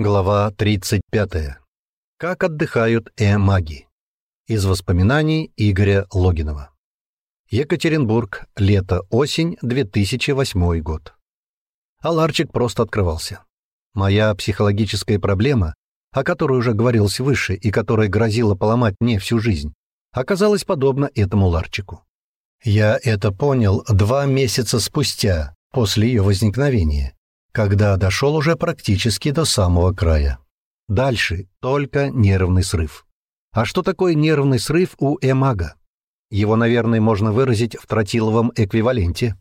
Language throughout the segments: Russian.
Глава 35. Как отдыхают э-маги. Из воспоминаний Игоря Логинова. Екатеринбург. Лето-осень, 2008 год. Аларчик просто открывался. Моя психологическая проблема, о которой уже говорилось выше и которая грозила поломать мне всю жизнь, оказалась подобна этому ларчику. Я это понял два месяца спустя, после ее возникновения, когда дошел уже практически до самого края. Дальше только нервный срыв. А что такое нервный срыв у эмага? Его, наверное, можно выразить в тротиловом эквиваленте.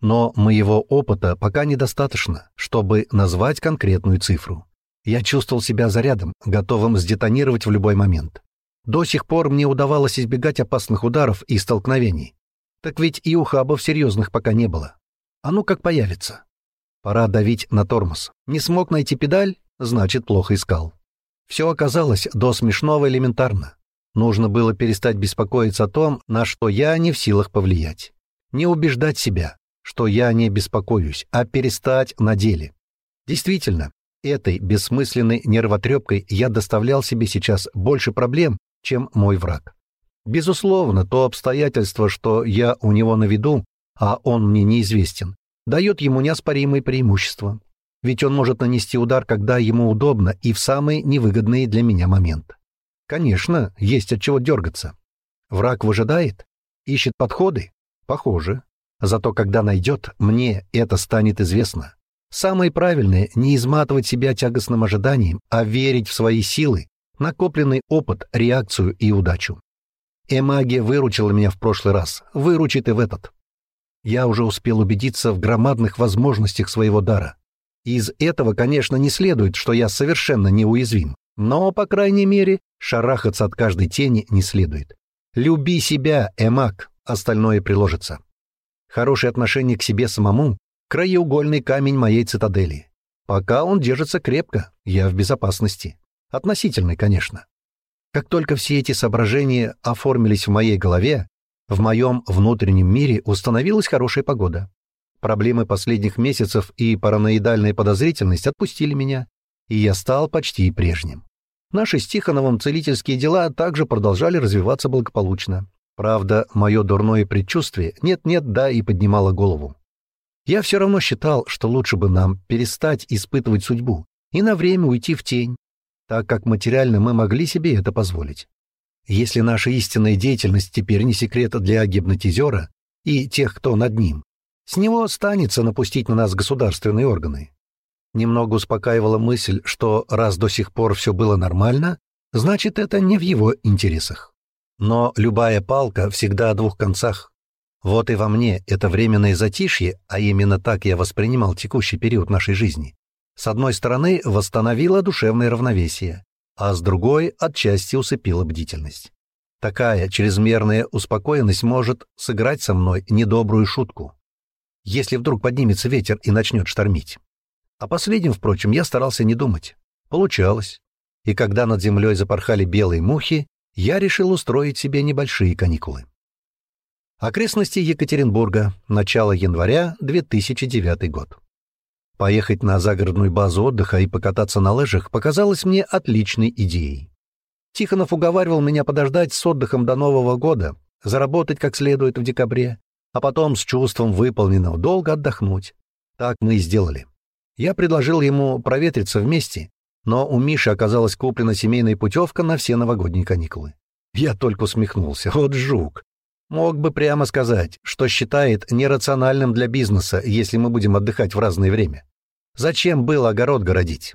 Но моего опыта пока недостаточно, чтобы назвать конкретную цифру. Я чувствовал себя зарядом, готовым сдетонировать в любой момент. До сих пор мне удавалось избегать опасных ударов и столкновений. Так ведь и ухабов серьезных пока не было. А ну как появится. Пора давить на тормоз. Не смог найти педаль, значит, плохо искал. Все оказалось до смешного элементарно. Нужно было перестать беспокоиться о том, на что я не в силах повлиять. Не убеждать себя, что я не беспокоюсь, а перестать на деле. Действительно, этой бессмысленной нервотрепкой я доставлял себе сейчас больше проблем, чем мой враг. Безусловно, то обстоятельство, что я у него на виду, а он мне неизвестен, дает ему неоспоримые преимущества. Ведь он может нанести удар, когда ему удобно и в самый невыгодный для меня момент. Конечно, есть от чего дергаться. Враг выжидает? Ищет подходы? Похоже. Зато когда найдет, мне это станет известно. Самое правильное — не изматывать себя тягостным ожиданием, а верить в свои силы, накопленный опыт, реакцию и удачу. Эмагия выручила меня в прошлый раз, выручит и в этот. Я уже успел убедиться в громадных возможностях своего дара. Из этого, конечно, не следует, что я совершенно неуязвим. Но, по крайней мере, шарахаться от каждой тени не следует. Люби себя, Эмак, остальное приложится. Хорошее отношение к себе самому — краеугольный камень моей цитадели. Пока он держится крепко, я в безопасности. Относительной, конечно. Как только все эти соображения оформились в моей голове, в моем внутреннем мире установилась хорошая погода. Проблемы последних месяцев и параноидальная подозрительность отпустили меня, и я стал почти прежним. Наши с Тихоновым целительские дела также продолжали развиваться благополучно. Правда, мое дурное предчувствие нет-нет, да и поднимало голову. Я все равно считал, что лучше бы нам перестать испытывать судьбу и на время уйти в тень, так как материально мы могли себе это позволить. Если наша истинная деятельность теперь не секрет для гипнотизера и тех, кто над ним, с него останется напустить на нас государственные органы. Немного успокаивала мысль, что раз до сих пор все было нормально, значит, это не в его интересах. Но любая палка всегда о двух концах. Вот и во мне это временное затишье, а именно так я воспринимал текущий период нашей жизни, с одной стороны восстановило душевное равновесие, а с другой отчасти усыпила бдительность. Такая чрезмерная успокоенность может сыграть со мной недобрую шутку, если вдруг поднимется ветер и начнет штормить. О последнем, впрочем, я старался не думать. Получалось. И когда над землей запорхали белые мухи, я решил устроить себе небольшие каникулы. Окрестности Екатеринбурга. Начало января 2009 год. Поехать на загородную базу отдыха и покататься на лыжах показалось мне отличной идеей. Тихонов уговаривал меня подождать с отдыхом до Нового года, заработать как следует в декабре, а потом с чувством выполненного долга отдохнуть. Так мы и сделали. Я предложил ему проветриться вместе, но у Миши оказалась куплена семейная путевка на все новогодние каникулы. Я только усмехнулся. Вот жук. Мог бы прямо сказать, что считает нерациональным для бизнеса, если мы будем отдыхать в разное время. Зачем было огород городить?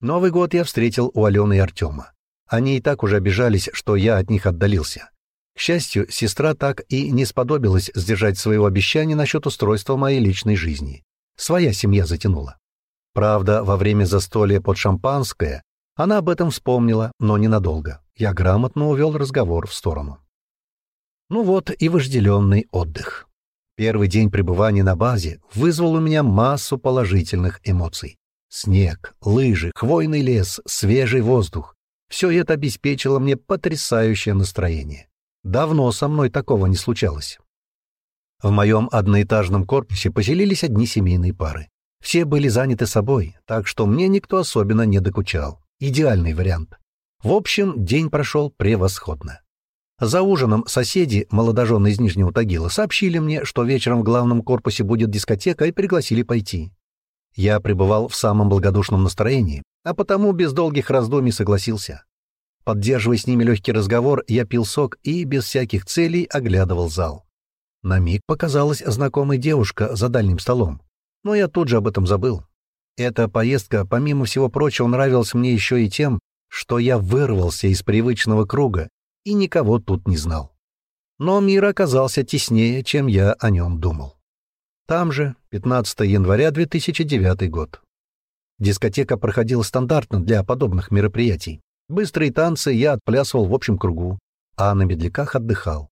Новый год я встретил у Алены и Артема. Они и так уже обижались, что я от них отдалился. К счастью, сестра так и не сподобилась сдержать своего обещания насчет устройства моей личной жизни. Своя семья затянула. Правда, во время застолья под шампанское она об этом вспомнила, но ненадолго. Я грамотно увел разговор в сторону. Ну вот и вожделенный отдых. Первый день пребывания на базе вызвал у меня массу положительных эмоций. Снег, лыжи, хвойный лес, свежий воздух. Все это обеспечило мне потрясающее настроение. Давно со мной такого не случалось. В моем одноэтажном корпусе поселились одни семейные пары. Все были заняты собой, так что мне никто особенно не докучал. Идеальный вариант. В общем, день прошел превосходно. За ужином соседи, молодожены из Нижнего Тагила, сообщили мне, что вечером в главном корпусе будет дискотека и пригласили пойти. Я пребывал в самом благодушном настроении, а потому без долгих раздумий согласился. Поддерживая с ними легкий разговор, я пил сок и без всяких целей оглядывал зал. На миг показалась знакомая девушка за дальним столом, но я тут же об этом забыл. Эта поездка, помимо всего прочего, нравилась мне еще и тем, что я вырвался из привычного круга и никого тут не знал. Но мир оказался теснее, чем я о нем думал. Там же, 15 января 2009 год. Дискотека проходила стандартно для подобных мероприятий. Быстрые танцы я отплясывал в общем кругу, а на медляках отдыхал.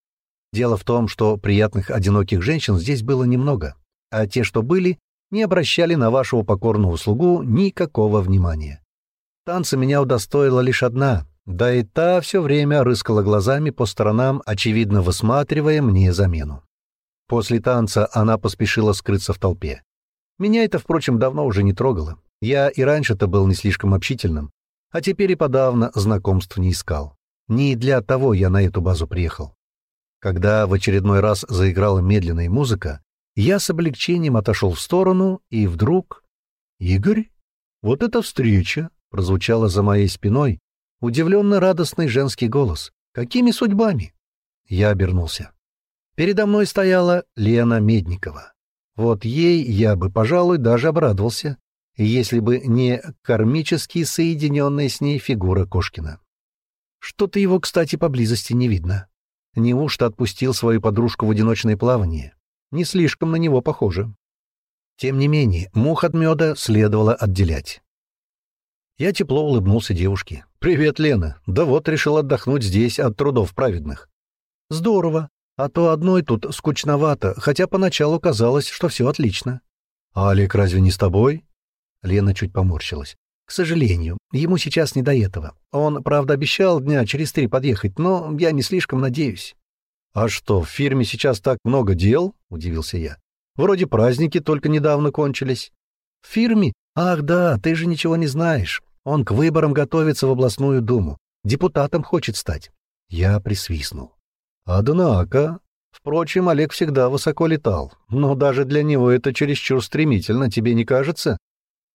Дело в том, что приятных одиноких женщин здесь было немного, а те, что были, не обращали на вашего покорную услугу никакого внимания. Танца меня удостоила лишь одна, да и та все время рыскала глазами по сторонам, очевидно высматривая мне замену. После танца она поспешила скрыться в толпе. Меня это, впрочем, давно уже не трогало. Я и раньше-то был не слишком общительным, а теперь и подавно знакомств не искал. Не для того я на эту базу приехал. Когда в очередной раз заиграла медленная музыка, я с облегчением отошел в сторону, и вдруг... «Игорь? Вот эта встреча!» — прозвучала за моей спиной, Удивленно радостный женский голос. «Какими судьбами?» Я обернулся. Передо мной стояла Лена Медникова. Вот ей я бы, пожалуй, даже обрадовался, если бы не кармически соединенная с ней фигура Кошкина. Что-то его, кстати, поблизости не видно. Неужто отпустил свою подружку в одиночное плавание? Не слишком на него похоже. Тем не менее, мух от меда следовало отделять. Я тепло улыбнулся девушке. «Привет, Лена. Да вот решил отдохнуть здесь от трудов праведных». «Здорово. А то одной тут скучновато, хотя поначалу казалось, что все отлично». «А Олег разве не с тобой?» Лена чуть поморщилась. «К сожалению, ему сейчас не до этого. Он, правда, обещал дня через три подъехать, но я не слишком надеюсь». «А что, в фирме сейчас так много дел?» — удивился я. «Вроде праздники только недавно кончились». «В фирме? Ах да, ты же ничего не знаешь. Он к выборам готовится в областную думу. Депутатом хочет стать. Я присвистнул. Однако... Впрочем, Олег всегда высоко летал. Но даже для него это чересчур стремительно, тебе не кажется?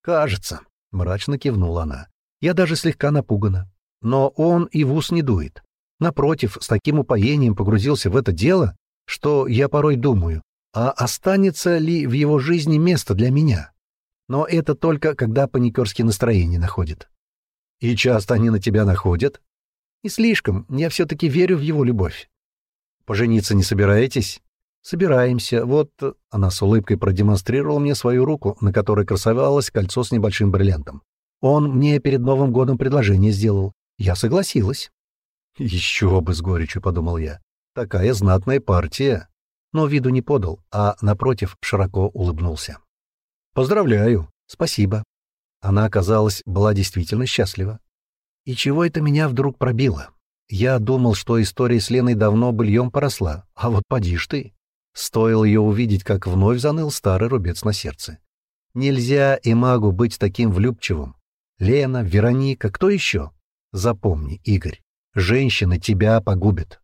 Кажется, — мрачно кивнула она. Я даже слегка напугана. Но он и в ус не дует. Напротив, с таким упоением погрузился в это дело, что я порой думаю, а останется ли в его жизни место для меня? Но это только когда паникерские настроения находят. И часто они на тебя находят? И слишком, я все-таки верю в его любовь. Пожениться не собираетесь? Собираемся. Вот она с улыбкой продемонстрировала мне свою руку, на которой красовалось кольцо с небольшим бриллиантом. Он мне перед Новым годом предложение сделал. Я согласилась. Еще бы с горечью, подумал я. Такая знатная партия. Но виду не подал, а, напротив, широко улыбнулся. «Поздравляю!» «Спасибо». Она, оказалось, была действительно счастлива. И чего это меня вдруг пробило? Я думал, что история с Леной давно быльем поросла, а вот поди ж ты. Стоило ее увидеть, как вновь заныл старый рубец на сердце. Нельзя и магу быть таким влюбчивым. Лена, Вероника, кто еще? Запомни, Игорь, женщина тебя погубит.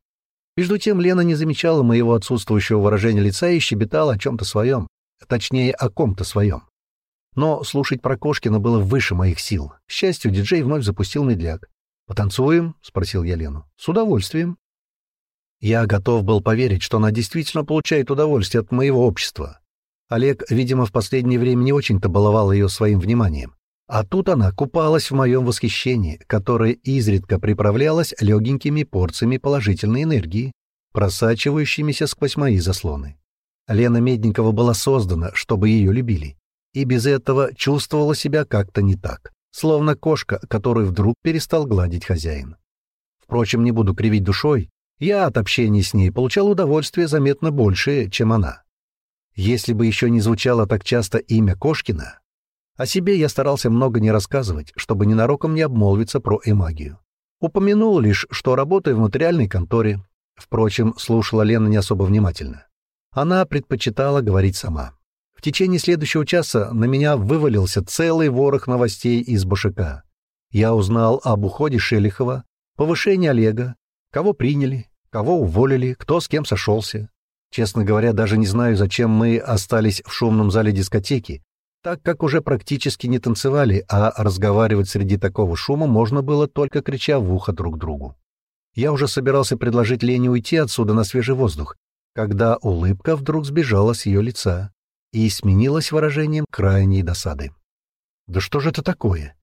Между тем Лена не замечала моего отсутствующего выражения лица и щебетала о чем-то своем точнее, о ком-то своем. Но слушать про Кошкина было выше моих сил. К счастью, диджей вновь запустил медляк. «Потанцуем?» — спросил я Лену. «С удовольствием». Я готов был поверить, что она действительно получает удовольствие от моего общества. Олег, видимо, в последнее время не очень-то баловал ее своим вниманием. А тут она купалась в моем восхищении, которое изредка приправлялось легенькими порциями положительной энергии, просачивающимися сквозь мои заслоны. Лена Медникова была создана, чтобы ее любили, и без этого чувствовала себя как-то не так, словно кошка, которую вдруг перестал гладить хозяин. Впрочем, не буду кривить душой, я от общения с ней получал удовольствие заметно большее, чем она. Если бы еще не звучало так часто имя Кошкина, о себе я старался много не рассказывать, чтобы ненароком не обмолвиться про эмагию. Упомянул лишь, что работаю в нотариальной конторе. Впрочем, слушала Лена не особо внимательно. Она предпочитала говорить сама. В течение следующего часа на меня вывалился целый ворох новостей из Башика. Я узнал об уходе Шелихова, повышении Олега, кого приняли, кого уволили, кто с кем сошелся. Честно говоря, даже не знаю, зачем мы остались в шумном зале дискотеки, так как уже практически не танцевали, а разговаривать среди такого шума можно было только крича в ухо друг другу. Я уже собирался предложить Лене уйти отсюда на свежий воздух, когда улыбка вдруг сбежала с ее лица и сменилась выражением крайней досады. «Да что же это такое?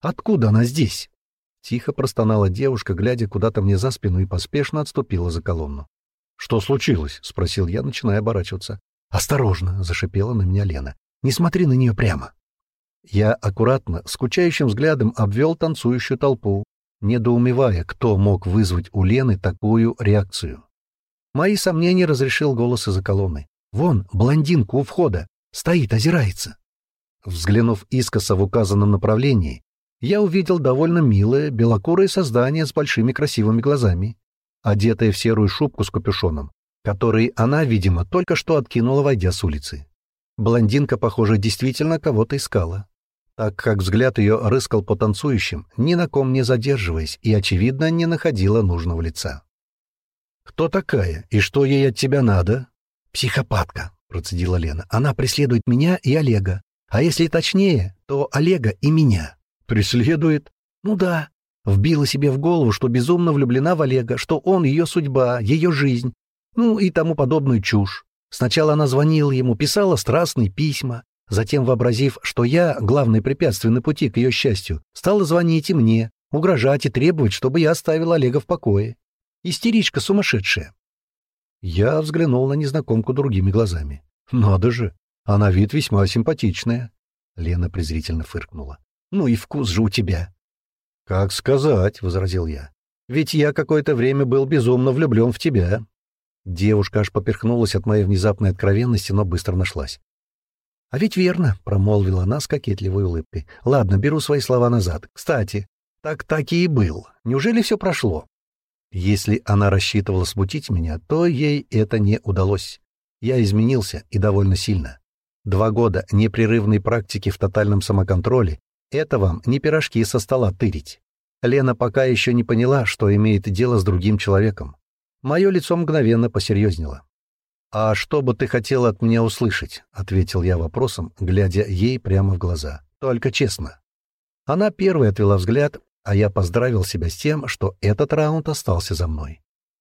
Откуда она здесь?» Тихо простонала девушка, глядя куда-то мне за спину, и поспешно отступила за колонну. «Что случилось?» — спросил я, начиная оборачиваться. «Осторожно!» — зашипела на меня Лена. «Не смотри на нее прямо!» Я аккуратно, скучающим взглядом обвел танцующую толпу, недоумевая, кто мог вызвать у Лены такую реакцию. Мои сомнения разрешил голос из-за колонны. «Вон, блондинка у входа! Стоит, озирается!» Взглянув искоса в указанном направлении, я увидел довольно милое, белокурое создание с большими красивыми глазами, одетое в серую шубку с капюшоном, который она, видимо, только что откинула, войдя с улицы. Блондинка, похоже, действительно кого-то искала так как взгляд ее рыскал по танцующим, ни на ком не задерживаясь, и, очевидно, не находила нужного лица. «Кто такая? И что ей от тебя надо?» «Психопатка», — процедила Лена. «Она преследует меня и Олега. А если точнее, то Олега и меня». «Преследует?» «Ну да». Вбила себе в голову, что безумно влюблена в Олега, что он ее судьба, ее жизнь, ну и тому подобную чушь. Сначала она звонила ему, писала страстные письма, Затем, вообразив, что я — главное препятствие на пути к ее счастью, стала звонить и мне, угрожать и требовать, чтобы я оставил Олега в покое. Истеричка сумасшедшая. Я взглянул на незнакомку другими глазами. «Надо же! Она вид весьма симпатичная!» Лена презрительно фыркнула. «Ну и вкус же у тебя!» «Как сказать?» — возразил я. «Ведь я какое-то время был безумно влюблен в тебя». Девушка аж поперхнулась от моей внезапной откровенности, но быстро нашлась. «А ведь верно», — промолвила она с кокетливой улыбкой. «Ладно, беру свои слова назад. Кстати, так таки и был. Неужели все прошло?» Если она рассчитывала смутить меня, то ей это не удалось. Я изменился, и довольно сильно. Два года непрерывной практики в тотальном самоконтроле — это вам не пирожки со стола тырить. Лена пока еще не поняла, что имеет дело с другим человеком. Мое лицо мгновенно посерьезнело. «А что бы ты хотел от меня услышать?» — ответил я вопросом, глядя ей прямо в глаза. «Только честно». Она первой отвела взгляд, а я поздравил себя с тем, что этот раунд остался за мной.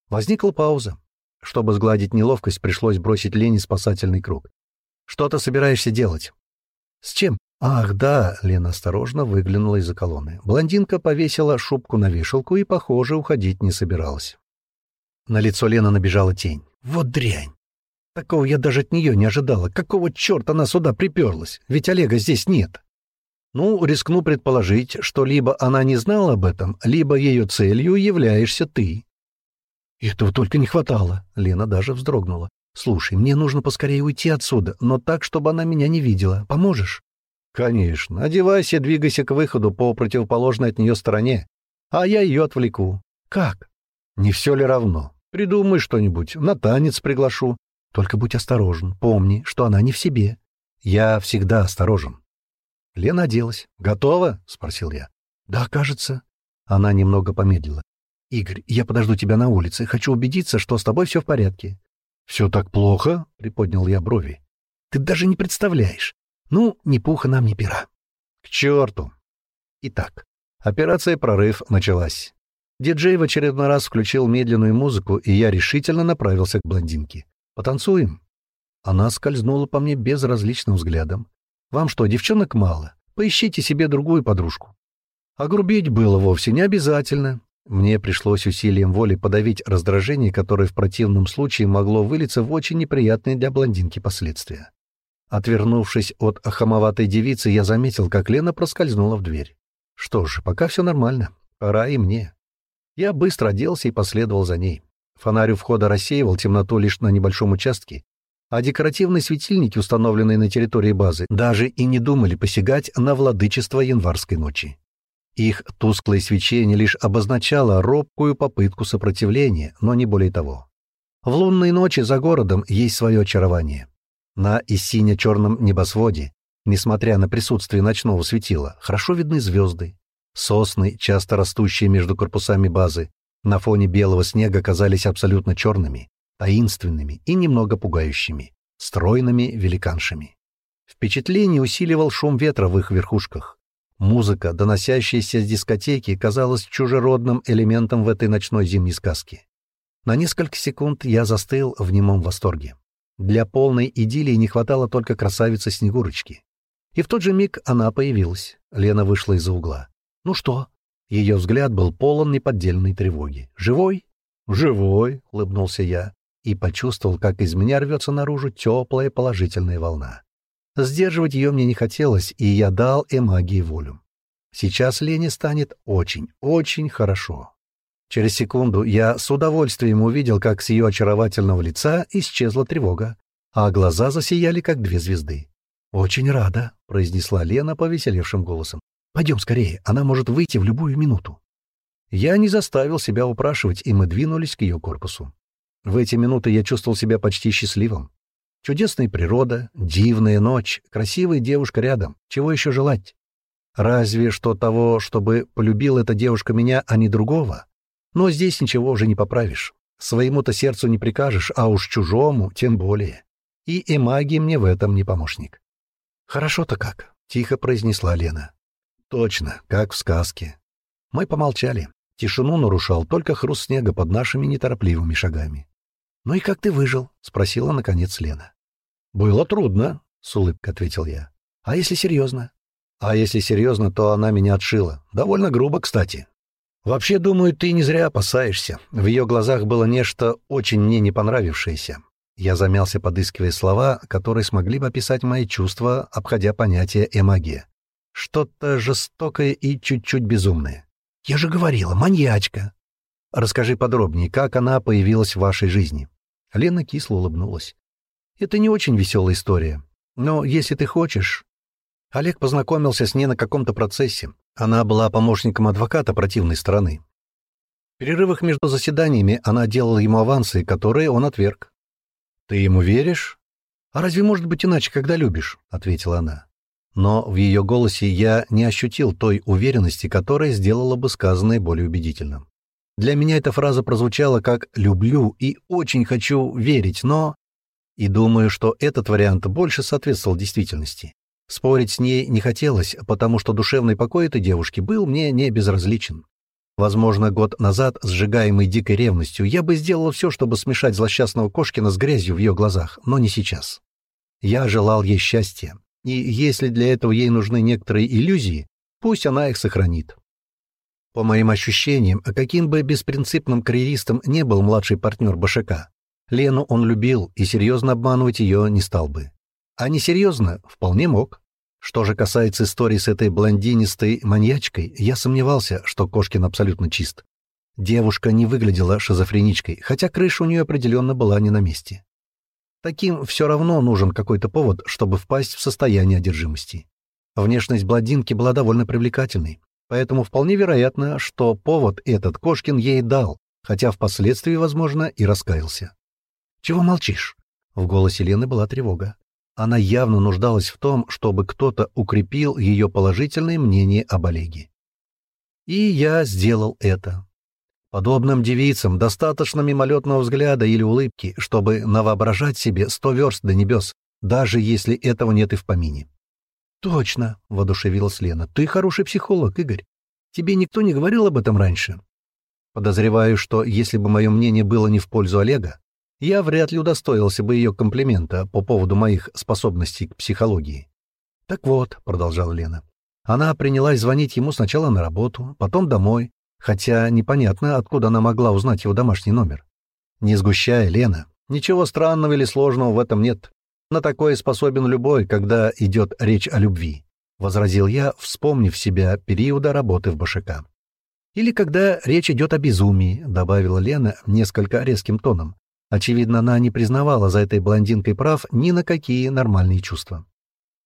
Возникла пауза. Чтобы сгладить неловкость, пришлось бросить Лене спасательный круг. «Что ты собираешься делать?» «С чем?» «Ах, да!» — Лена осторожно выглянула из-за колонны. Блондинка повесила шубку на вешалку и, похоже, уходить не собиралась. На лицо Лены набежала тень. «Вот дрянь!» Такого я даже от нее не ожидала. Какого черта она сюда приперлась? Ведь Олега здесь нет. Ну, рискну предположить, что либо она не знала об этом, либо ее целью являешься ты. Этого только не хватало. Лена даже вздрогнула. Слушай, мне нужно поскорее уйти отсюда, но так, чтобы она меня не видела. Поможешь? Конечно. Одевайся, двигайся к выходу по противоположной от нее стороне, а я ее отвлеку. Как? Не все ли равно? Придумай что-нибудь, на танец приглашу. Только будь осторожен, помни, что она не в себе. Я всегда осторожен. Лена оделась. «Готова?» — спросил я. «Да, кажется». Она немного помедлила. «Игорь, я подожду тебя на улице. Хочу убедиться, что с тобой все в порядке». «Все так плохо?» — приподнял я брови. «Ты даже не представляешь. Ну, ни пуха нам, ни пера». «К черту!» Итак, операция «Прорыв» началась. Диджей в очередной раз включил медленную музыку, и я решительно направился к блондинке. Потанцуем?» Она скользнула по мне безразличным взглядом. «Вам что, девчонок мало? Поищите себе другую подружку». А грубить было вовсе не обязательно. Мне пришлось усилием воли подавить раздражение, которое в противном случае могло вылиться в очень неприятные для блондинки последствия. Отвернувшись от хамоватой девицы, я заметил, как Лена проскользнула в дверь. Что ж, пока все нормально. Пора и мне. Я быстро оделся и последовал за ней. Фонарь у входа рассеивал темноту лишь на небольшом участке, а декоративные светильники, установленные на территории базы, даже и не думали посягать на владычество январской ночи. Их тусклое свечение лишь обозначало робкую попытку сопротивления, но не более того. В лунные ночи за городом есть свое очарование. На и сине-черном небосводе, несмотря на присутствие ночного светила, хорошо видны звезды. Сосны, часто растущие между корпусами базы, на фоне белого снега казались абсолютно черными, таинственными и немного пугающими, стройными великаншами. Впечатление усиливал шум ветра в их верхушках. Музыка, доносящаяся с дискотеки, казалась чужеродным элементом в этой ночной зимней сказке. На несколько секунд я застыл в немом восторге. Для полной идиллии не хватало только красавицы Снегурочки. И в тот же миг она появилась. Лена вышла из-за угла. «Ну что?» Ее взгляд был полон неподдельной тревоги. «Живой?» «Живой», — улыбнулся я и почувствовал, как из меня рвется наружу теплая положительная волна. Сдерживать ее мне не хотелось, и я дал Эмагии волю. Сейчас Лене станет очень, очень хорошо. Через секунду я с удовольствием увидел, как с ее очаровательного лица исчезла тревога, а глаза засияли, как две звезды. «Очень рада», — произнесла Лена повеселевшим голосом. «Пойдем скорее, она может выйти в любую минуту». Я не заставил себя упрашивать, и мы двинулись к ее корпусу. В эти минуты я чувствовал себя почти счастливым. Чудесная природа, дивная ночь, красивая девушка рядом. Чего еще желать? Разве что того, чтобы полюбила эта девушка меня, а не другого? Но здесь ничего уже не поправишь. Своему-то сердцу не прикажешь, а уж чужому тем более. И Эмаги мне в этом не помощник. «Хорошо-то как», — тихо произнесла Лена. «Точно, как в сказке». Мы помолчали. Тишину нарушал только хруст снега под нашими неторопливыми шагами. «Ну и как ты выжил?» — спросила, наконец, Лена. «Было трудно», — с улыбкой ответил я. «А если серьезно?» «А если серьезно, то она меня отшила. Довольно грубо, кстати. Вообще, думаю, ты не зря опасаешься. В ее глазах было нечто очень мне не понравившееся. Я замялся, подыскивая слова, которые смогли бы описать мои чувства, обходя понятие эмагия. Что-то жестокое и чуть-чуть безумное. Я же говорила, маньячка. Расскажи подробнее, как она появилась в вашей жизни. Лена кисло улыбнулась. Это не очень веселая история. Но если ты хочешь... Олег познакомился с ней на каком-то процессе. Она была помощником адвоката противной стороны. В перерывах между заседаниями она делала ему авансы, которые он отверг. «Ты ему веришь?» «А разве может быть иначе, когда любишь?» — ответила она. Но в ее голосе я не ощутил той уверенности, которая сделала бы сказанное более убедительным. Для меня эта фраза прозвучала как «люблю» и «очень хочу верить», но... И думаю, что этот вариант больше соответствовал действительности. Спорить с ней не хотелось, потому что душевный покой этой девушки был мне не безразличен. Возможно, год назад, сжигаемый дикой ревностью, я бы сделал все, чтобы смешать злосчастного Кошкина с грязью в ее глазах, но не сейчас. Я желал ей счастья, и если для этого ей нужны некоторые иллюзии, пусть она их сохранит. По моим ощущениям, каким бы беспринципным карьеристом не был младший партнер Башака, Лену он любил и серьезно обманывать ее не стал бы. А несерьезно вполне мог. Что же касается истории с этой блондинистой маньячкой, я сомневался, что Кошкин абсолютно чист. Девушка не выглядела шизофреничкой, хотя крыша у нее определенно была не на месте. Таким все равно нужен какой-то повод, чтобы впасть в состояние одержимости. Внешность блондинки была довольно привлекательной, поэтому вполне вероятно, что повод этот Кошкин ей дал, хотя впоследствии, возможно, и раскаялся. «Чего молчишь?» В голосе Лены была тревога. Она явно нуждалась в том, чтобы кто-то укрепил ее положительное мнение об Олеге. И я сделал это. Подобным девицам достаточно мимолетного взгляда или улыбки, чтобы навоображать себе сто верст до небес, даже если этого нет и в помине. «Точно», — воодушевилась Лена, — «ты хороший психолог, Игорь. Тебе никто не говорил об этом раньше?» Подозреваю, что если бы мое мнение было не в пользу Олега, я вряд ли удостоился бы ее комплимента по поводу моих способностей к психологии. «Так вот», — продолжала Лена, — она принялась звонить ему сначала на работу, потом домой, хотя непонятно, откуда она могла узнать его домашний номер. Не сгущая, Лена, ничего странного или сложного в этом нет. На такое способен любой, когда идет речь о любви, — возразил я, вспомнив себя периода работы в БШК. «Или когда речь идет о безумии», — добавила Лена несколько резким тоном. Очевидно, она не признавала за этой блондинкой прав ни на какие нормальные чувства.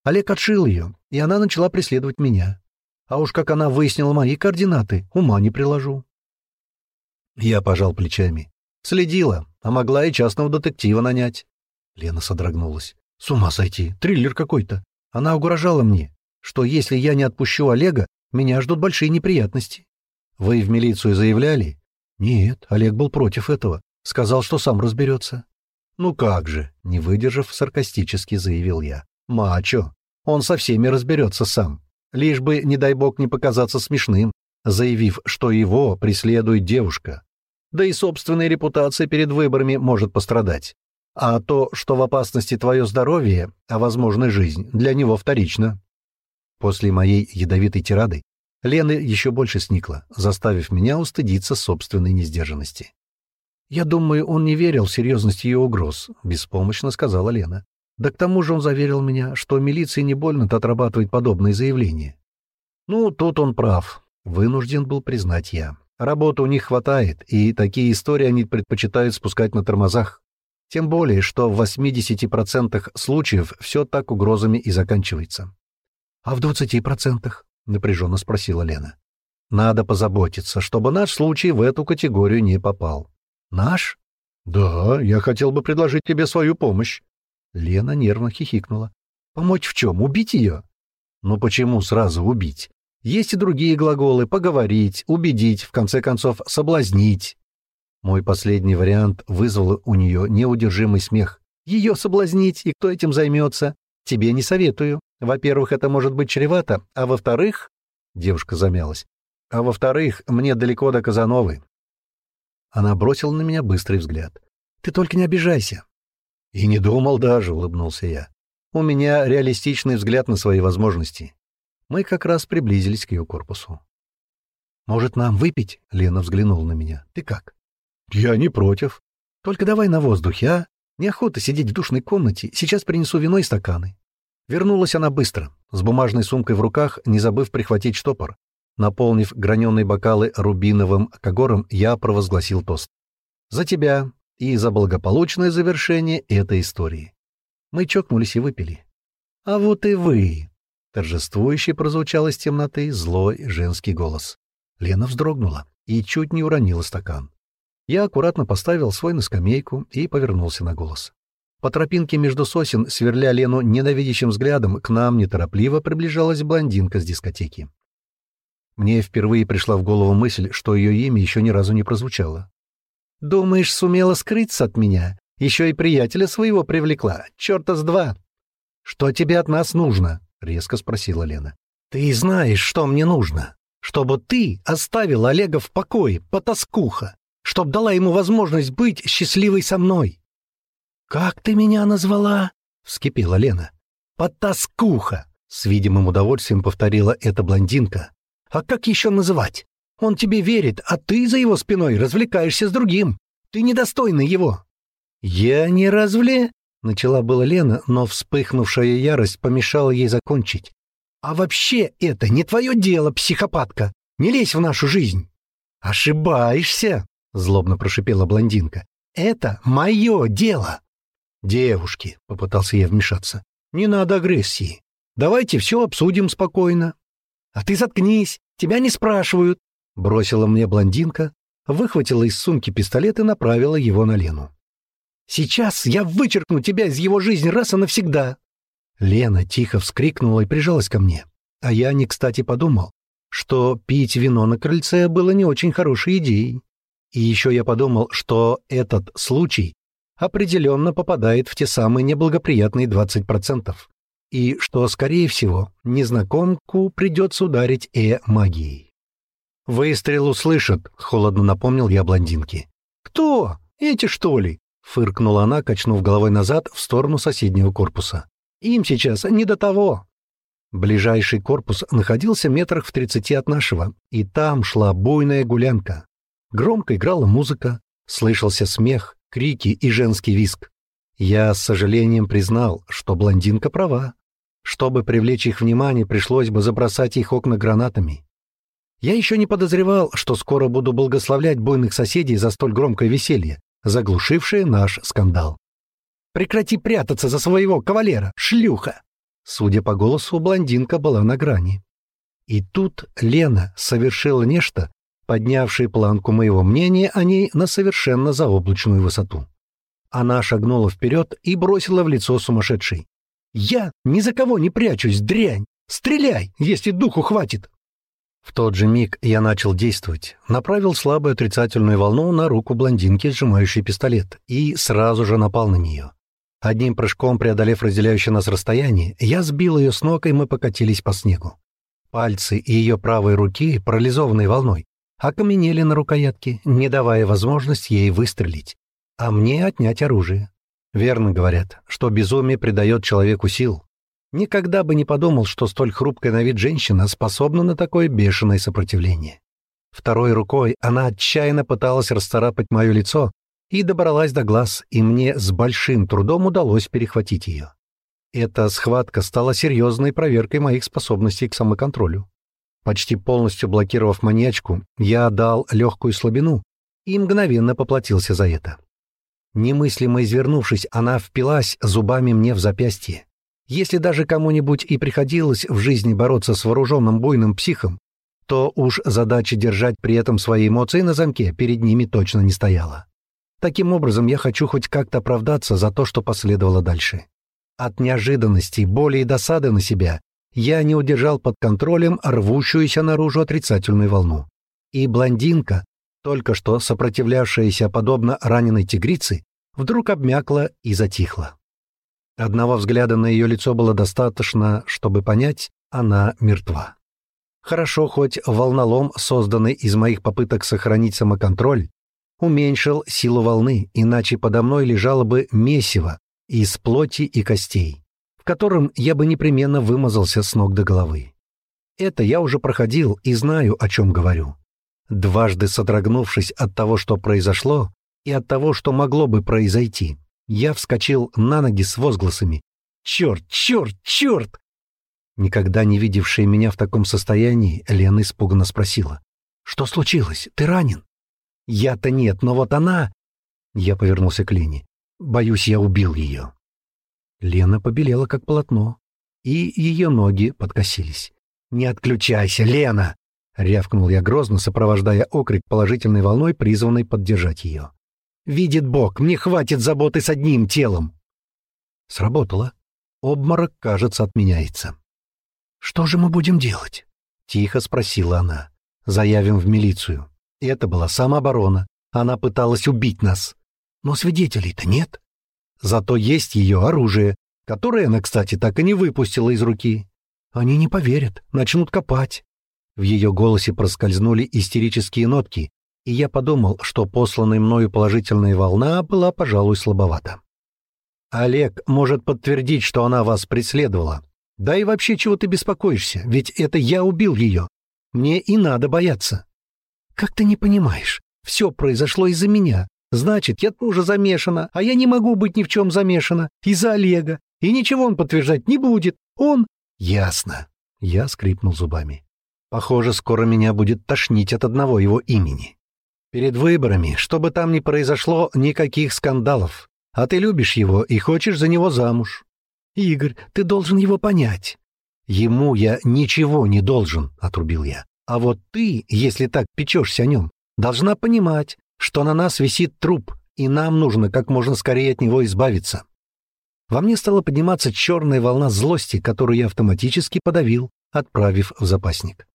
Олег отшил ее, и она начала преследовать меня. А уж как она выяснила мои координаты, ума не приложу. Я пожал плечами. Следила, а могла и частного детектива нанять. Лена содрогнулась. С ума сойти, триллер какой-то. Она угрожала мне, что если я не отпущу Олега, меня ждут большие неприятности. Вы в милицию заявляли? Нет, Олег был против этого. Сказал, что сам разберется. Ну как же, не выдержав, саркастически заявил я. Мачо, он со всеми разберется сам. Лишь бы, не дай бог, не показаться смешным, заявив, что его преследует девушка. Да и собственная репутация перед выборами может пострадать. А то, что в опасности твое здоровье, а, возможно, жизнь, для него вторично. После моей ядовитой тирады Лена еще больше сникла, заставив меня устыдиться собственной несдержанности. «Я думаю, он не верил в серьезность ее угроз», — беспомощно сказала Лена. Да к тому же он заверил меня, что милиции не больно-то отрабатывать подобные заявления. Ну, тут он прав. Вынужден был признать я. Работы у них хватает, и такие истории они предпочитают спускать на тормозах. Тем более, что в 80% случаев все так угрозами и заканчивается. «А в 20%?» — напряженно спросила Лена. «Надо позаботиться, чтобы наш случай в эту категорию не попал». «Наш?» «Да, я хотел бы предложить тебе свою помощь». Лена нервно хихикнула. «Помочь в чем? Убить ее?» «Ну почему сразу убить? Есть и другие глаголы — поговорить, убедить, в конце концов, соблазнить». Мой последний вариант вызвал у нее неудержимый смех. «Ее соблазнить, и кто этим займется? Тебе не советую. Во-первых, это может быть чревато, а во-вторых...» Девушка замялась. «А во-вторых, мне далеко до Казановы». Она бросила на меня быстрый взгляд. «Ты только не обижайся. «И не думал даже», — улыбнулся я. «У меня реалистичный взгляд на свои возможности». Мы как раз приблизились к ее корпусу. «Может, нам выпить?» — Лена взглянула на меня. «Ты как?» «Я не против. Только давай на воздухе, а? Неохота сидеть в душной комнате. Сейчас принесу вино и стаканы». Вернулась она быстро, с бумажной сумкой в руках, не забыв прихватить штопор. Наполнив граненые бокалы рубиновым кагором, я провозгласил тост. «За тебя, и за благополучное завершение этой истории. Мы чокнулись и выпили. «А вот и вы!» — торжествующе прозвучал из темноты злой женский голос. Лена вздрогнула и чуть не уронила стакан. Я аккуратно поставил свой на скамейку и повернулся на голос. По тропинке между сосен, сверля Лену ненавидящим взглядом, к нам неторопливо приближалась блондинка с дискотеки. Мне впервые пришла в голову мысль, что ее имя еще ни разу не прозвучало. Думаешь, сумела скрыться от меня? Еще и приятеля своего привлекла. Черта с два. Что тебе от нас нужно? Резко спросила Лена. Ты знаешь, что мне нужно. Чтобы ты оставил Олега в покое, потаскуха. Чтоб дала ему возможность быть счастливой со мной. Как ты меня назвала? Вскипела Лена. Потаскуха. С видимым удовольствием повторила эта блондинка. А как еще называть? Он тебе верит, а ты за его спиной развлекаешься с другим. Ты недостойный его». «Я не развле...» — начала была Лена, но вспыхнувшая ярость помешала ей закончить. «А вообще это не твое дело, психопатка. Не лезь в нашу жизнь». «Ошибаешься», — злобно прошипела блондинка. «Это мое дело». «Девушки», — попытался я вмешаться, — «не надо агрессии. Давайте все обсудим спокойно». «А ты заткнись, тебя не спрашивают», Бросила мне блондинка, выхватила из сумки пистолет и направила его на Лену. «Сейчас я вычеркну тебя из его жизни раз и навсегда!» Лена тихо вскрикнула и прижалась ко мне. А я не кстати подумал, что пить вино на крыльце было не очень хорошей идеей. И еще я подумал, что этот случай определенно попадает в те самые неблагоприятные 20%, и что, скорее всего, незнакомку придется ударить э-магией. «Выстрел услышат», — холодно напомнил я блондинке. «Кто? Эти, что ли?» — фыркнула она, качнув головой назад в сторону соседнего корпуса. «Им сейчас не до того». Ближайший корпус находился метрах в тридцати от нашего, и там шла буйная гулянка. Громко играла музыка, слышался смех, крики и женский визг. Я с сожалением признал, что блондинка права. Чтобы привлечь их внимание, пришлось бы забросать их окна гранатами. Я еще не подозревал, что скоро буду благословлять буйных соседей за столь громкое веселье, заглушившее наш скандал. «Прекрати прятаться за своего кавалера, шлюха!» Судя по голосу, блондинка была на грани. И тут Лена совершила нечто, поднявшее планку моего мнения о ней на совершенно заоблачную высоту. Она шагнула вперед и бросила в лицо сумасшедшей. «Я ни за кого не прячусь, дрянь! Стреляй, если духу хватит!» В тот же миг я начал действовать, направил слабую отрицательную волну на руку блондинки, сжимающей пистолет, и сразу же напал на нее. Одним прыжком преодолев разделяющее нас расстояние, я сбил ее с ног, и мы покатились по снегу. Пальцы и ее правой руки, парализованные волной, окаменели на рукоятке, не давая возможность ей выстрелить, а мне отнять оружие. Верно говорят, что безумие придает человеку сил. Никогда бы не подумал, что столь хрупкая на вид женщина способна на такое бешеное сопротивление. Второй рукой она отчаянно пыталась расцарапать мое лицо и добралась до глаз, и мне с большим трудом удалось перехватить ее. Эта схватка стала серьезной проверкой моих способностей к самоконтролю. Почти полностью блокировав маньячку, я дал легкую слабину и мгновенно поплатился за это. Немыслимо извернувшись, она впилась зубами мне в запястье. Если даже кому-нибудь и приходилось в жизни бороться с вооруженным буйным психом, то уж задача держать при этом свои эмоции на замке перед ними точно не стояла. Таким образом, я хочу хоть как-то оправдаться за то, что последовало дальше. От неожиданности, боли и досады на себя я не удержал под контролем рвущуюся наружу отрицательную волну. И блондинка, только что сопротивлявшаяся подобно раненой тигрице, вдруг обмякла и затихла. Одного взгляда на ее лицо было достаточно, чтобы понять, она мертва. Хорошо, хоть волнолом, созданный из моих попыток сохранить самоконтроль, уменьшил силу волны, иначе подо мной лежало бы месиво из плоти и костей, в котором я бы непременно вымазался с ног до головы. Это я уже проходил и знаю, о чем говорю. Дважды содрогнувшись от того, что произошло, и от того, что могло бы произойти, я вскочил на ноги с возгласами «Черт! Черт! Черт!» Никогда не видевшая меня в таком состоянии, Лена испуганно спросила. «Что случилось? Ты ранен?» «Я-то нет, но вот она...» Я повернулся к Лене. «Боюсь, я убил ее». Лена побелела, как полотно, и ее ноги подкосились. «Не отключайся, Лена!» — рявкнул я грозно, сопровождая окрик положительной волной, призванной поддержать ее. Видит Бог, мне хватит заботы с одним телом. Сработало. Обморок, кажется, отменяется. «Что же мы будем делать?» — тихо спросила она. «Заявим в милицию». Это была самооборона. Она пыталась убить нас. Но свидетелей-то нет. Зато есть ее оружие, которое она, кстати, так и не выпустила из руки. Они не поверят, начнут копать. В ее голосе проскользнули истерические нотки, и я подумал, что посланная мною положительная волна была, пожалуй, слабовата. «Олег может подтвердить, что она вас преследовала. Да и вообще, чего ты беспокоишься? Ведь это я убил ее. Мне и надо бояться». «Как ты не понимаешь? Все произошло из-за меня. Значит, я тоже замешана, а я не могу быть ни в чем замешана. Из-за Олега. И ничего он подтверждать не будет. Он...» «Ясно». Я скрипнул зубами. «Похоже, скоро меня будет тошнить от одного его имени». Перед выборами, что бы там ни произошло, никаких скандалов. А ты любишь его и хочешь за него замуж. Игорь, ты должен его понять. Ему я ничего не должен, отрубил я. А вот ты, если так печешься о нем, должна понимать, что на нас висит труп, и нам нужно как можно скорее от него избавиться. Во мне стала подниматься черная волна злости, которую я автоматически подавил, отправив в запасник.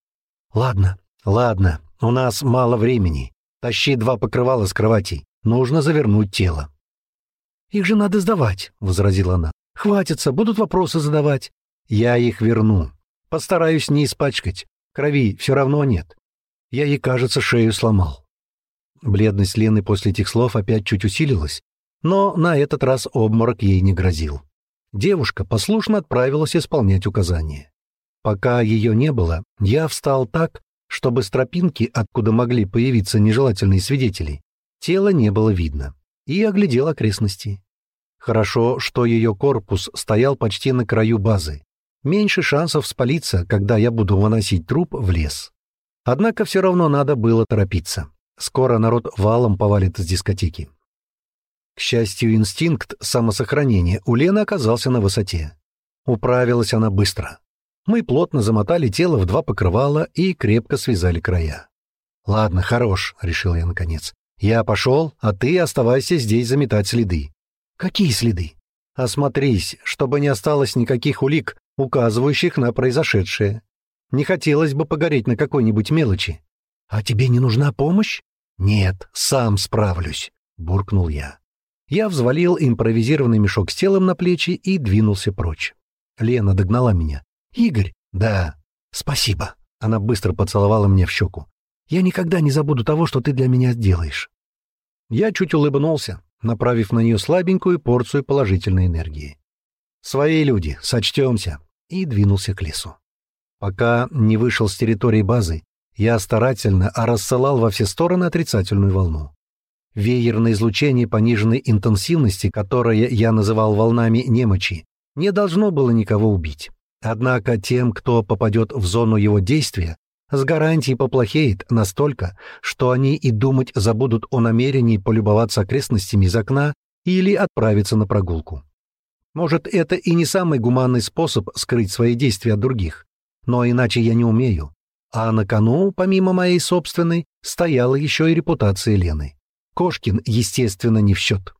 «Ладно, ладно, у нас мало времени. Тащи два покрывала с кроватей. Нужно завернуть тело. «Их же надо сдавать», — возразила она. «Хватится, будут вопросы задавать». «Я их верну. Постараюсь не испачкать. Крови все равно нет. Я ей, кажется, шею сломал». Бледность Лены после этих слов опять чуть усилилась, но на этот раз обморок ей не грозил. Девушка послушно отправилась исполнять указания. Пока ее не было, я встал так, чтобы с тропинки, откуда могли появиться нежелательные свидетели, тела не было видно, и оглядел окрестности. Хорошо, что ее корпус стоял почти на краю базы. Меньше шансов спалиться, когда я буду выносить труп в лес. Однако все равно надо было торопиться. Скоро народ валом повалит с дискотеки. К счастью, инстинкт самосохранения у Лены оказался на высоте. Управилась она быстро. Мы плотно замотали тело в два покрывала и крепко связали края. «Ладно, хорош», — решил я наконец. «Я пошел, а ты оставайся здесь заметать следы. «Какие следы?» «Осмотрись, чтобы не осталось никаких улик, указывающих на произошедшее. Не хотелось бы погореть на какой-нибудь мелочи». «А тебе не нужна помощь?» «Нет, сам справлюсь», — буркнул я. Я взвалил импровизированный мешок с телом на плечи и двинулся прочь. Лена догнала меня. «Игорь?» «Да». «Спасибо». Она быстро поцеловала мне в щеку. «Я никогда не забуду того, что ты для меня сделаешь». Я чуть улыбнулся, направив на нее слабенькую порцию положительной энергии. «Свои люди, сочтемся», и двинулся к лесу. Пока не вышел с территории базы, я старательно рассылал во все стороны отрицательную волну. Веерное излучение пониженной интенсивности, которое я называл волнами немочи, не должно было никого убить. Однако тем, кто попадет в зону его действия, с гарантией поплохеет настолько, что они и думать забудут о намерении полюбоваться окрестностями из окна или отправиться на прогулку. Может, это и не самый гуманный способ скрыть свои действия от других, но иначе я не умею. А на кону, помимо моей собственной, стояла еще и репутация Лены. Кошкин, естественно, не в счет.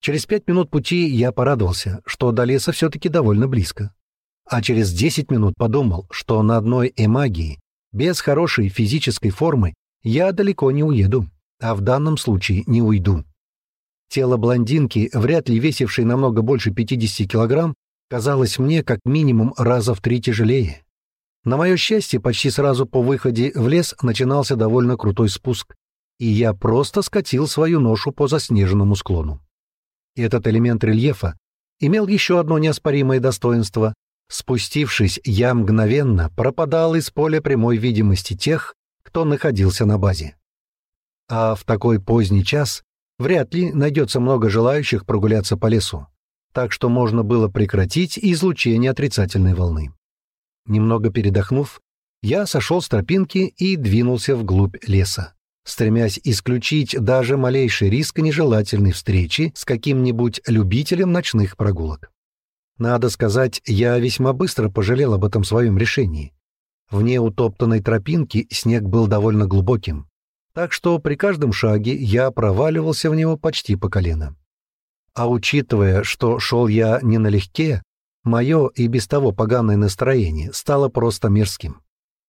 Через пять минут пути я порадовался, что до леса все-таки довольно близко. А через десять минут подумал, что на одной эмагии, без хорошей физической формы, я далеко не уеду, а в данном случае не уйду. Тело блондинки, вряд ли весившей намного больше 50 килограмм, казалось мне как минимум раза в три тяжелее. На мое счастье, почти сразу по выходе в лес начинался довольно крутой спуск, и я просто скатил свою ношу по заснеженному склону. Этот элемент рельефа имел еще одно неоспоримое достоинство. Спустившись, я мгновенно пропадал из поля прямой видимости тех, кто находился на базе. А в такой поздний час Вряд ли найдется много желающих прогуляться по лесу, так что можно было прекратить излучение отрицательной волны. Немного передохнув, я сошел с тропинки и двинулся вглубь леса, стремясь исключить даже малейший риск нежелательной встречи с каким-нибудь любителем ночных прогулок. Надо сказать, я весьма быстро пожалел об этом своем решении. Вне утоптанной тропинки снег был довольно глубоким, так что при каждом шаге я проваливался в него почти по колено. А учитывая, что шел я не налегке, мое и без того поганое настроение стало просто мерзким.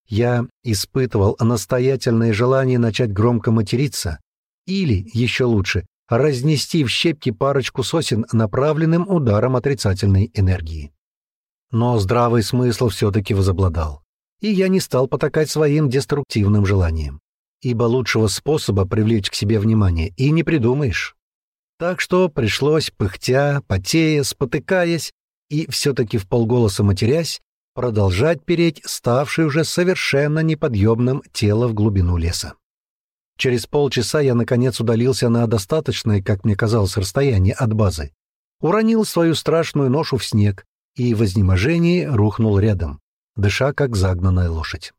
Я испытывал настоятельное желание начать громко материться или, еще лучше, разнести в щепки парочку сосен направленным ударом отрицательной энергии. Но здравый смысл все-таки возобладал, и я не стал потакать своим деструктивным желанием ибо лучшего способа привлечь к себе внимание и не придумаешь. Так что пришлось, пыхтя, потея, спотыкаясь и все-таки в полголоса матерясь, продолжать переть ставший уже совершенно неподъемным тело в глубину леса. Через полчаса я, наконец, удалился на достаточное, как мне казалось, расстояние от базы, уронил свою страшную ношу в снег и в изнеможении рухнул рядом, дыша, как загнанная лошадь.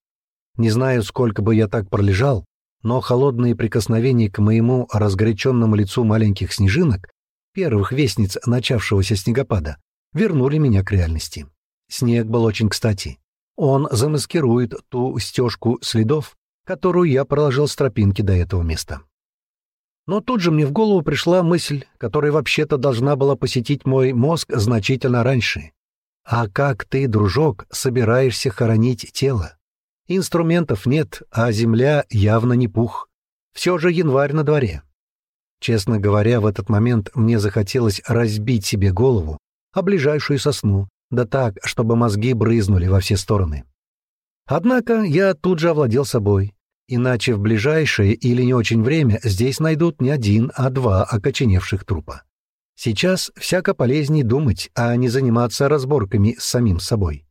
Не знаю, сколько бы я так пролежал, но холодные прикосновения к моему разгоряченному лицу маленьких снежинок, первых вестниц начавшегося снегопада, вернули меня к реальности. Снег был очень кстати. Он замаскирует ту стежку следов, которую я проложил с тропинки до этого места. Но тут же мне в голову пришла мысль, которая вообще-то должна была посетить мой мозг значительно раньше. А как ты, дружок, собираешься хоронить тело? Инструментов нет, а земля явно не пух. Все же январь на дворе. Честно говоря, в этот момент мне захотелось разбить себе голову, а ближайшую сосну, да так, чтобы мозги брызнули во все стороны. Однако я тут же овладел собой, иначе в ближайшее или не очень время здесь найдут не один, а два окоченевших трупа. Сейчас всяко полезней думать, а не заниматься разборками с самим собой.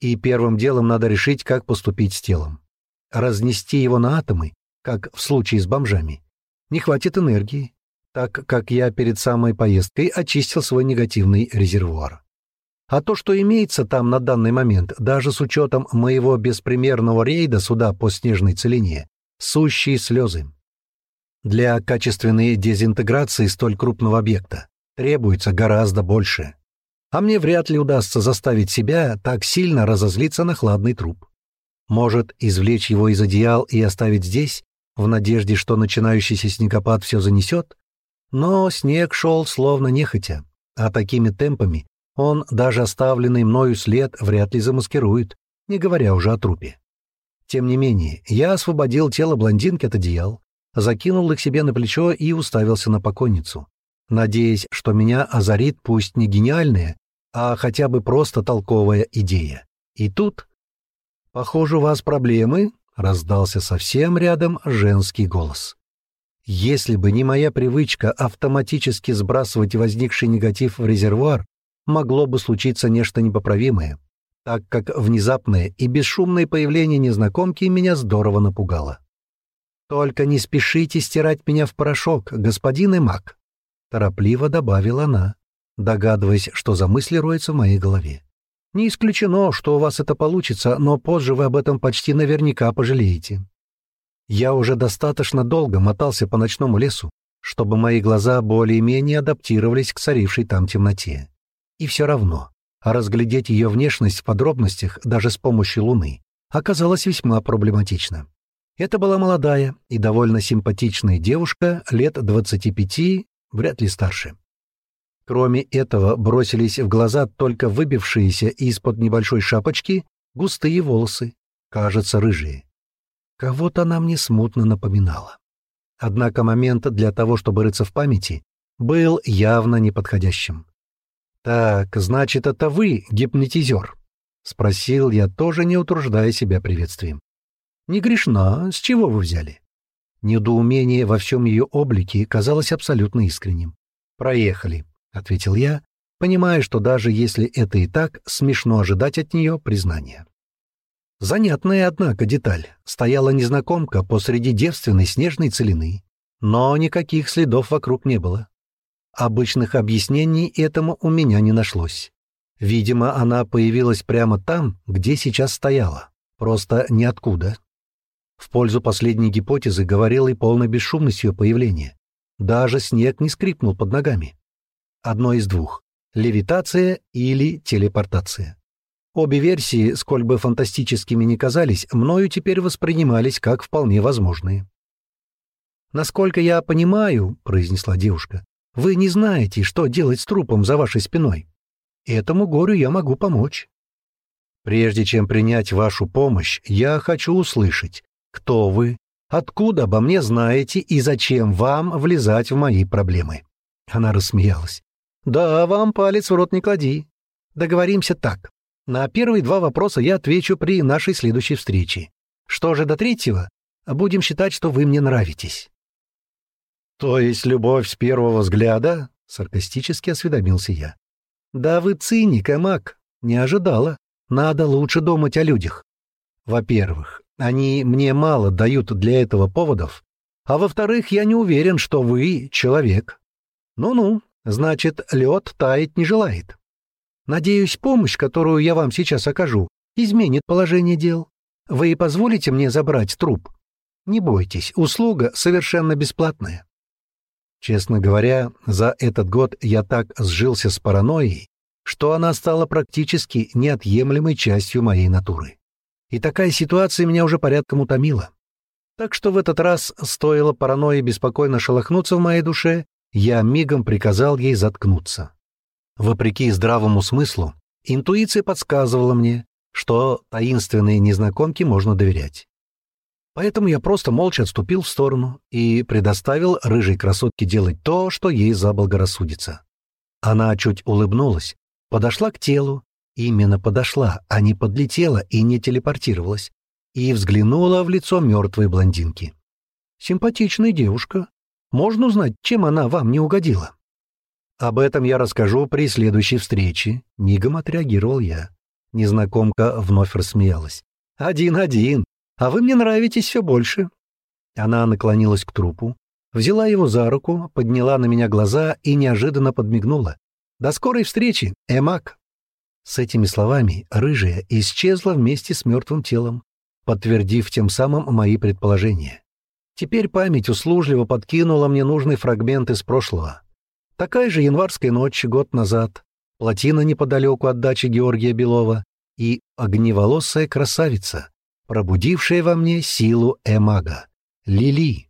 И первым делом надо решить, как поступить с телом. Разнести его на атомы, как в случае с бомжами. Не хватит энергии, так как я перед самой поездкой очистил свой негативный резервуар. А то, что имеется там на данный момент, даже с учетом моего беспримерного рейда сюда по снежной целине, сущие слезы. Для качественной дезинтеграции столь крупного объекта требуется гораздо больше а мне вряд ли удастся заставить себя так сильно разозлиться на хладный труп. Может, извлечь его из одеял и оставить здесь, в надежде, что начинающийся снегопад все занесет? Но снег шел словно нехотя, а такими темпами он даже оставленный мною след вряд ли замаскирует, не говоря уже о трупе. Тем не менее, я освободил тело блондинки от одеял, закинул их себе на плечо и уставился на покойницу, надеясь, что меня озарит пусть не гениальная, а хотя бы просто толковая идея. И тут... «Похоже, у вас проблемы», — раздался совсем рядом женский голос. Если бы не моя привычка автоматически сбрасывать возникший негатив в резервуар, могло бы случиться нечто непоправимое, так как внезапное и бесшумное появление незнакомки меня здорово напугало. «Только не спешите стирать меня в порошок, господин Эмак», — торопливо добавила она, догадываясь, что за мысли роется в моей голове. «Не исключено, что у вас это получится, но позже вы об этом почти наверняка пожалеете. Я уже достаточно долго мотался по ночному лесу, чтобы мои глаза более-менее адаптировались к царившей там темноте. И все равно, разглядеть ее внешность в подробностях даже с помощью луны оказалось весьма проблематично. Это была молодая и довольно симпатичная девушка, лет 25, вряд ли старше. Кроме этого, бросились в глаза только выбившиеся из-под небольшой шапочки густые волосы, кажется, рыжие. Кого-то она мне смутно напоминала. Однако момент для того, чтобы рыться в памяти, был явно неподходящим. «Так, значит, это вы, гипнотизер?» — спросил я, тоже не утруждая себя приветствием. «Не грешна. С чего вы взяли?» Недоумение во всем ее облике казалось абсолютно искренним. «Проехали», — ответил я, понимая, что даже если это и так, смешно ожидать от нее признания. Занятная, однако, деталь. Стояла незнакомка посреди девственной снежной целины, но никаких следов вокруг не было. Обычных объяснений этому у меня не нашлось. Видимо, она появилась прямо там, где сейчас стояла. Просто ниоткуда. В пользу последней гипотезы говорила и полная бесшумность ее появления. Даже снег не скрипнул под ногами. Одно из двух — левитация или телепортация. Обе версии, сколь бы фантастическими ни казались, мною теперь воспринимались как вполне возможные. «Насколько я понимаю», — произнесла девушка, — «вы не знаете, что делать с трупом за вашей спиной. Этому горю я могу помочь». «Прежде чем принять вашу помощь, я хочу услышать, кто вы, откуда обо мне знаете и зачем вам влезать в мои проблемы». Она рассмеялась. «Да, вам палец в рот не клади. Договоримся так. На первые два вопроса я отвечу при нашей следующей встрече. Что же до третьего? Будем считать, что вы мне нравитесь». «То есть любовь с первого взгляда?» — саркастически осведомился я. «Да вы циник, Эмак. Не ожидала. Надо лучше думать о людях. Во-первых, они мне мало дают для этого поводов, а во-вторых, я не уверен, что вы человек. Ну-ну, значит, лед таять не желает. Надеюсь, помощь, которую я вам сейчас окажу, изменит положение дел. Вы позволите мне забрать труп? Не бойтесь, услуга совершенно бесплатная. Честно говоря, за этот год я так сжился с паранойей, что она стала практически неотъемлемой частью моей натуры. И такая ситуация меня уже порядком утомила. Так что в этот раз стоило паранойи беспокойно шелохнуться в моей душе, я мигом приказал ей заткнуться. Вопреки здравому смыслу, интуиция подсказывала мне, что таинственной незнакомке можно доверять. Поэтому я просто молча отступил в сторону и предоставил рыжей красотке делать то, что ей заблагорассудится. Она чуть улыбнулась, подошла к телу, именно подошла, а не подлетела и не телепортировалась, и взглянула в лицо мертвой блондинки. «Симпатичная девушка. Можно узнать, чем она вам не угодила?» «Об этом я расскажу при следующей встрече», — мигом отреагировал я. Незнакомка вновь рассмеялась. «Один-один, а вы мне нравитесь все больше». Она наклонилась к трупу, взяла его за руку, подняла на меня глаза и неожиданно подмигнула. «До скорой встречи, Эмак!» С этими словами рыжая исчезла вместе с мертвым телом, подтвердив тем самым мои предположения. Теперь память услужливо подкинула мне нужный фрагмент из прошлого. Такая же январская ночь год назад, плотина неподалеку от дачи Георгия Белова. И огневолосая красавица, пробудившая во мне силу Эмага, Лили.